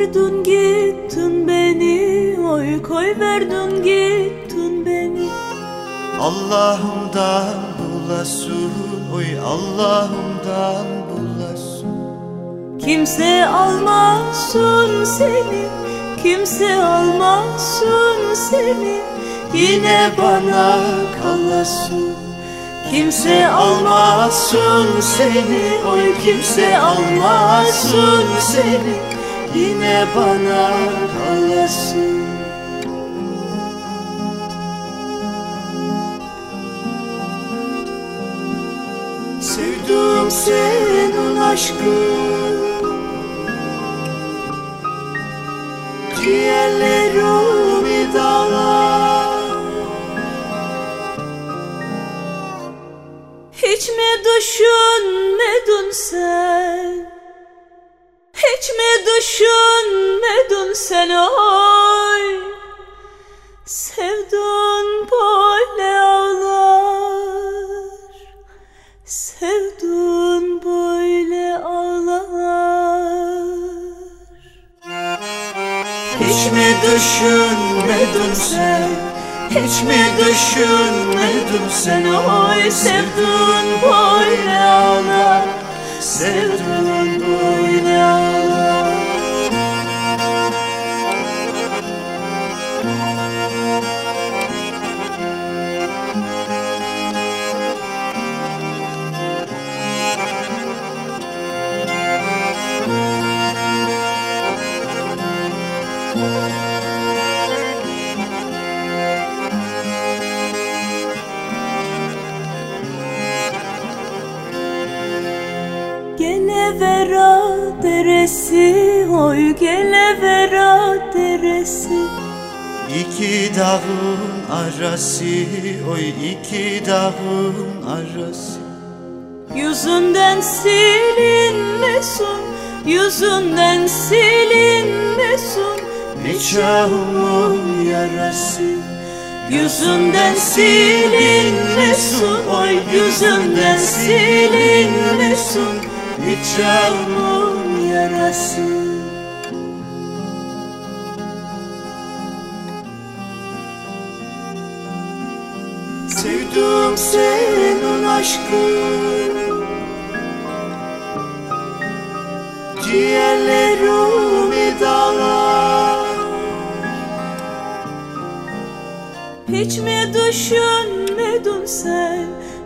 koydun gittin beni. Oy koy verdin gittin beni. Allah'ımdan bulasın. Oy Allah'ımdan bulasın. Kimse almasın seni. Kimse almasın seni. Yine bana kalasın. Kimse almasın seni. Oy kimse almasın seni Yine bana kalasın Sevdim senin aşkın Ciğerlerimi dağlar Hiç mi düşünmedin sen düşünmedin sen oy Sevdun böyle ağlar. Sevdun böyle ağlar. Hiç mi düşünmedin sen? Hiç mi düşünmedin sen Oy sevdin böyle ağlar. Sevdin böyle ağlar Gelevera deresi Oy gelevera deresi İki dağın arası Oy iki dağın arası. Yüzünden silinmesin Yüzünden silinmesin. Nikahımın yarası? Yüzünden silinmesin Oy yüzünden silinmesin Nikahımın yarası. Sevdim senin aşkın Ciğerlerimi dağlar. Hiç mi düşünmedin sen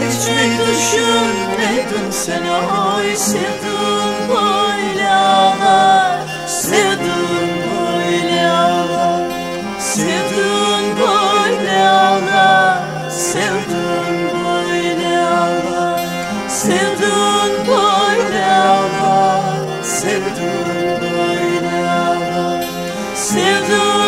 hiç mi düşünmedin sen ay sevdin böyle ağlar? Sevdin böyle ağlar Sevdin böyle ağlar Sevdin böyle ağlar Sevdin böyle ağlar Sevdin böyle ağlar Sevdin